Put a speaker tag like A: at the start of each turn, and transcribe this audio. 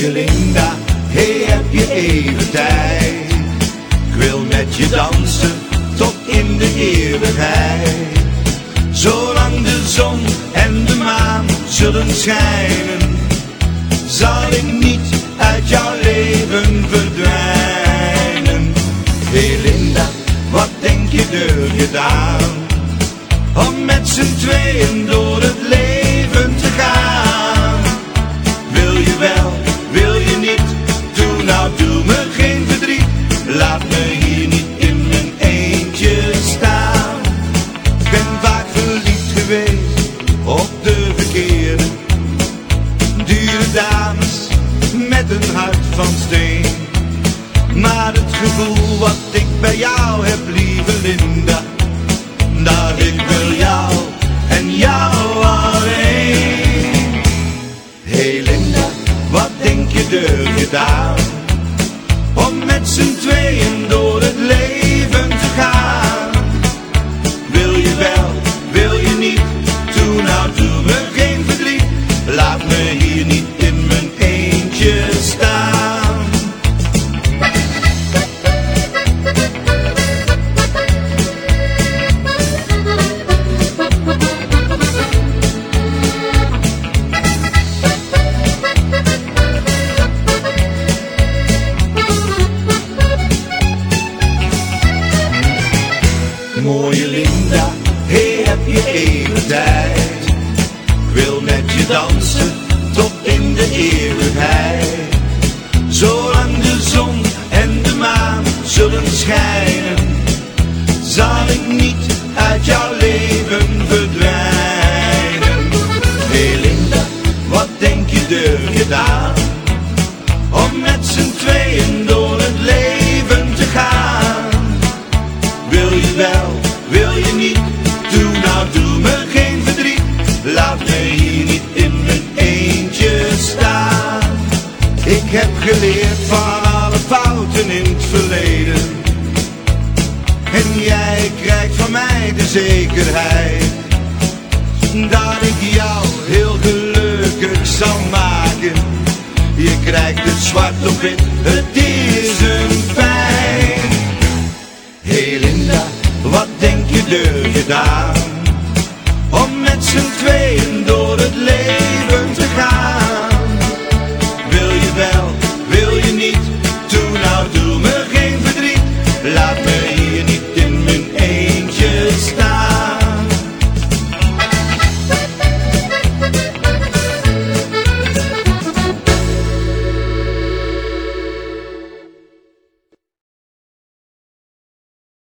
A: Linda, hey heb je even tijd? Ik wil met je dansen tot in de eeuwigheid. Zolang de zon en de maan zullen schijnen, zal ik niet uit jouw leven verdwijnen. Hey Linda, wat denk je er gedaan? Om met z'n tweeën door van steen. Maar het gevoel wat ik bij jou heb, lieve Linda, dat ik wil jou en jou alleen. Hey Linda, wat denk je er gedaan? Om met z'n tweeën Mooie Linda, hey heb je even tijd? Ik wil met je dansen tot in de eeuwigheid. Zolang de zon en de maan zullen schijnen, zal ik niet uit jouw leven wil je niet, doe nou doe me geen verdriet. Laat me hier niet in mijn eentje staan. Ik heb geleerd van alle fouten in het verleden. En jij krijgt van mij de zekerheid. Dat ik jou heel gelukkig zal maken. Je krijgt het zwart op wit, het is een gedaan. Om met z'n tweeën door het leven.